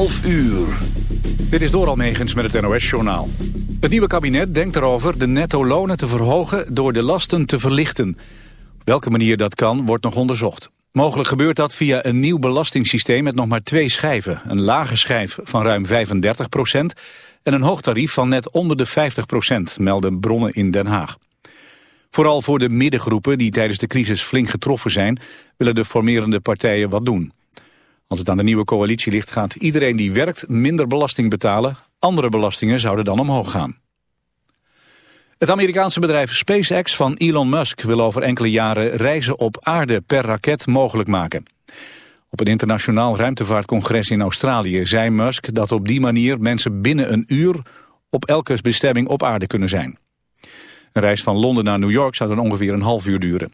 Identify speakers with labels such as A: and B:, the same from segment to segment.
A: 11 uur.
B: Dit is Doral Megens met het NOS-journaal. Het nieuwe kabinet denkt erover de netto-lonen te verhogen door de lasten te verlichten. Op welke manier dat kan, wordt nog onderzocht. Mogelijk gebeurt dat via een nieuw belastingssysteem met nog maar twee schijven. Een lage schijf van ruim 35 procent en een hoog tarief van net onder de 50 procent, melden bronnen in Den Haag. Vooral voor de middengroepen die tijdens de crisis flink getroffen zijn, willen de formerende partijen wat doen. Als het aan de nieuwe coalitie ligt gaat iedereen die werkt minder belasting betalen. Andere belastingen zouden dan omhoog gaan. Het Amerikaanse bedrijf SpaceX van Elon Musk wil over enkele jaren reizen op aarde per raket mogelijk maken. Op een internationaal ruimtevaartcongres in Australië zei Musk dat op die manier mensen binnen een uur op elke bestemming op aarde kunnen zijn. Een reis van Londen naar New York zou dan ongeveer een half uur duren.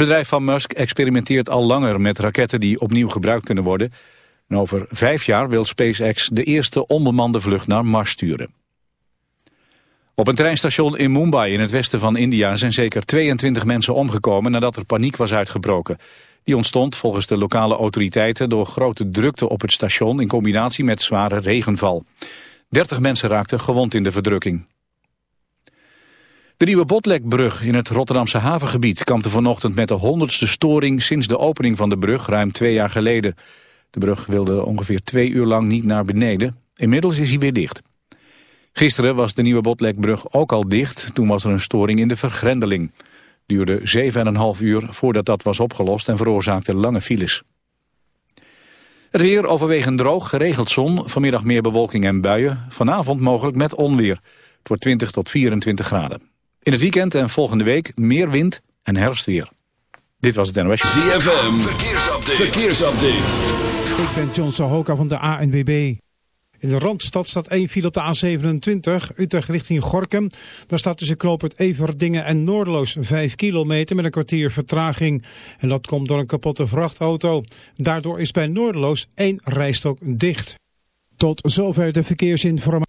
B: Bedrijf van Musk experimenteert al langer met raketten die opnieuw gebruikt kunnen worden. En over vijf jaar wil SpaceX de eerste onbemande vlucht naar Mars sturen. Op een treinstation in Mumbai in het westen van India zijn zeker 22 mensen omgekomen nadat er paniek was uitgebroken. Die ontstond volgens de lokale autoriteiten door grote drukte op het station in combinatie met zware regenval. 30 mensen raakten gewond in de verdrukking. De nieuwe Botlekbrug in het Rotterdamse havengebied kampte vanochtend met de honderdste storing sinds de opening van de brug ruim twee jaar geleden. De brug wilde ongeveer twee uur lang niet naar beneden. Inmiddels is hij weer dicht. Gisteren was de nieuwe Botlekbrug ook al dicht. Toen was er een storing in de vergrendeling. Duurde 7,5 uur voordat dat was opgelost en veroorzaakte lange files. Het weer overwegend droog, geregeld zon, vanmiddag meer bewolking en buien. Vanavond mogelijk met onweer. Het wordt 20 tot 24 graden. In het weekend en volgende week meer wind en herfstweer. Dit was het NOS.
A: ZFM, verkeersupdate. verkeersupdate.
C: Ik ben John Sahoka van de ANWB. In de Randstad staat één file op de A27, Utrecht richting Gorkum. Daar staat tussen knooppunt Everdingen en Noordeloos 5 kilometer met een kwartier vertraging. En dat komt door een kapotte vrachtauto. Daardoor is bij Noordeloos één rijstok dicht. Tot zover de verkeersinformatie.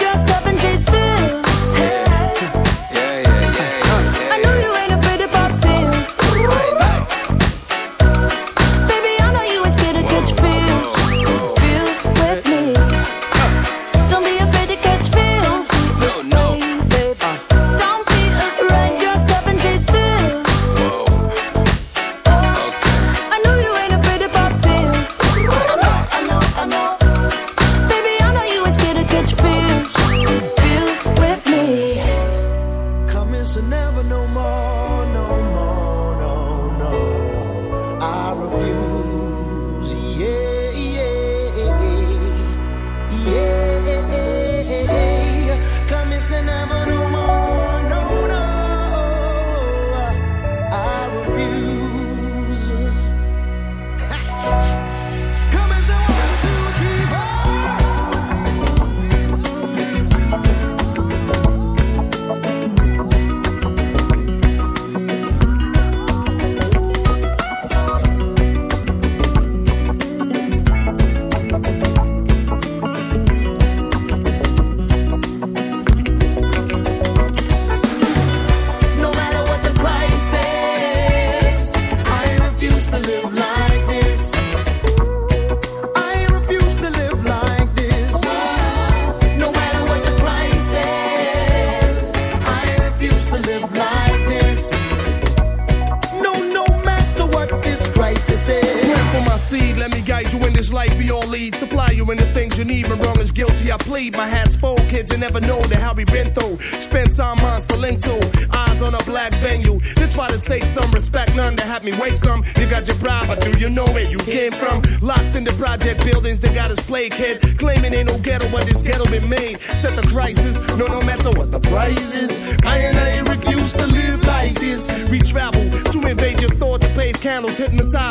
D: was hypnotized.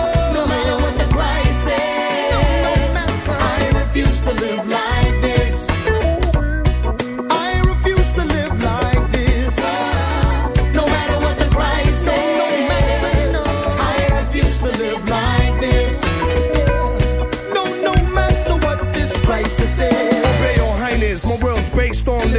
D: No matter what the price is, I refuse to live like this.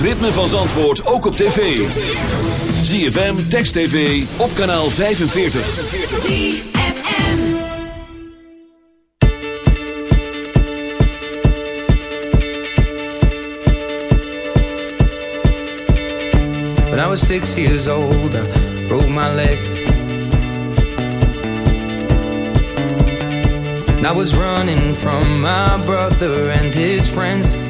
A: het ritme van Zandvoort ook op tv. ZFM, Text TV, op kanaal 45.
E: ZFM.
F: When I was six years old, I broke my leg. And I was running from my brother and his friends.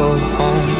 F: go home.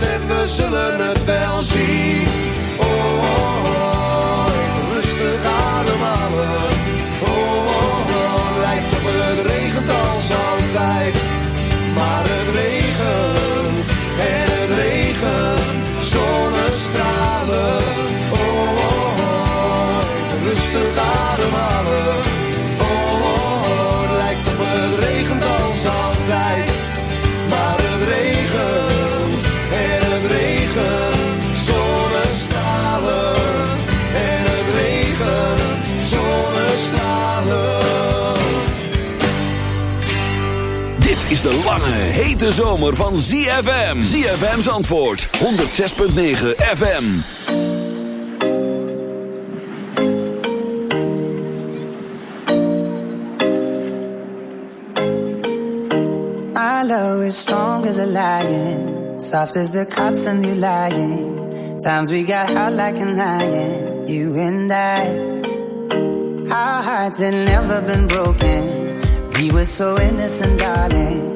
G: En we zullen het wel zien.
A: Lange, hete zomer van ZFM. ZFM's antwoord, 106.9 FM.
H: My love is strong as a lion, soft as the cotton you lying. Times we got hot like an iron, you and I. Our hearts had never been broken. We were so innocent, darling.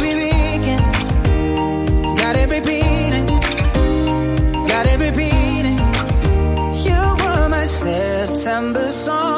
H: September song,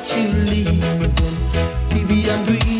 H: that
I: you leave. Baby, I'm grieving.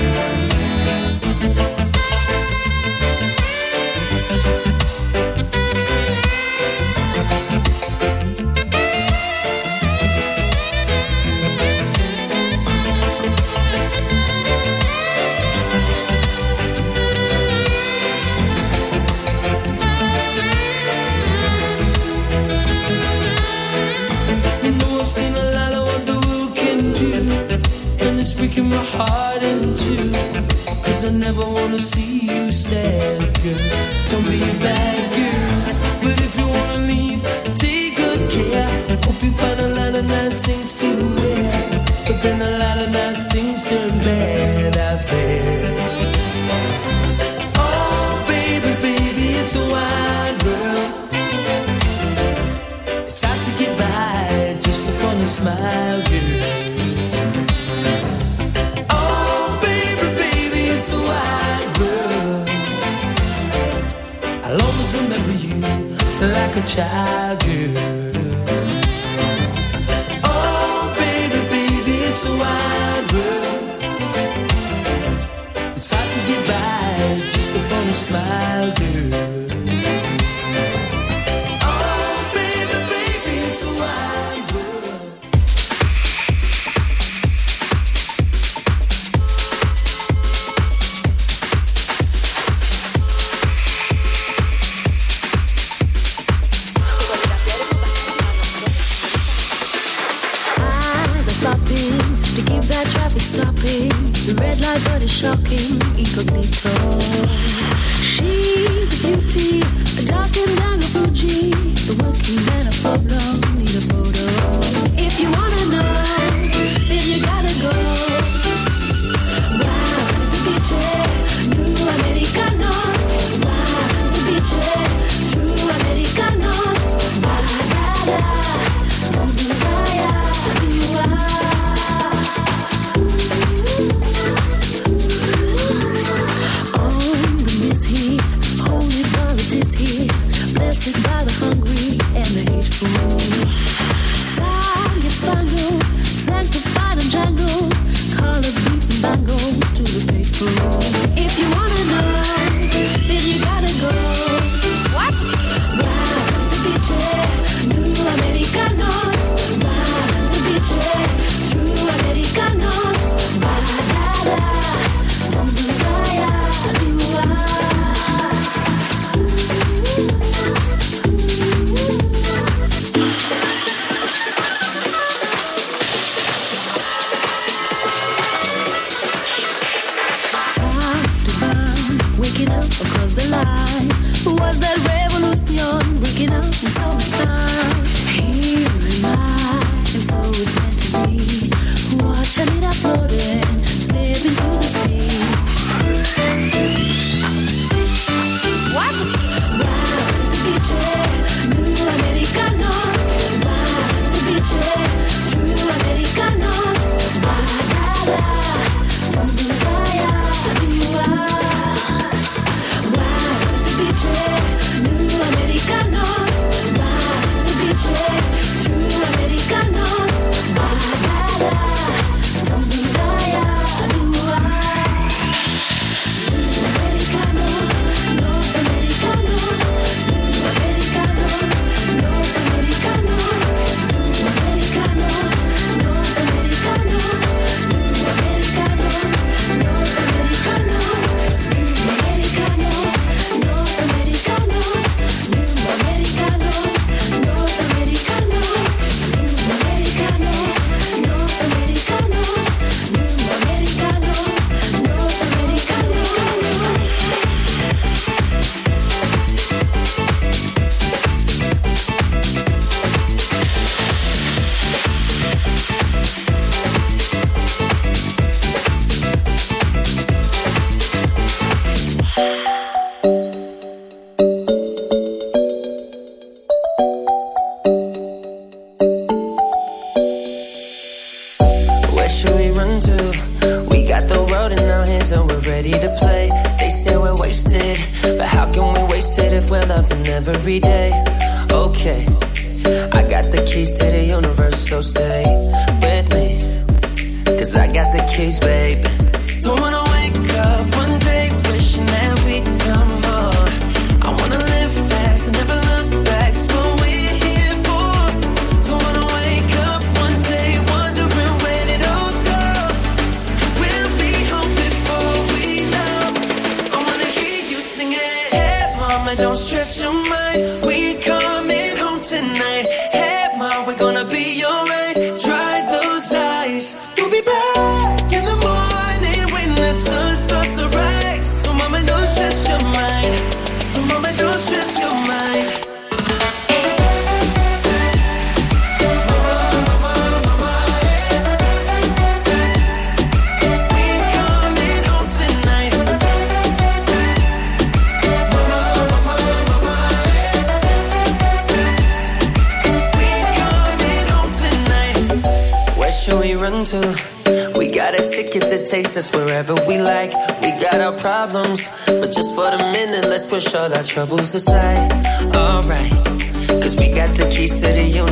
I: Cause I never wanna see you sad, girl. Don't be a bad girl But if you wanna leave, take good care. Hope you find a lot of nice things to child, girl. Oh, baby, baby, it's a world. It's hard to get by just a smile, girl.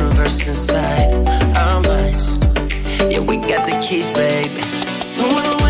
E: universe inside our minds. Yeah, we got the keys, baby. Don't wanna wait.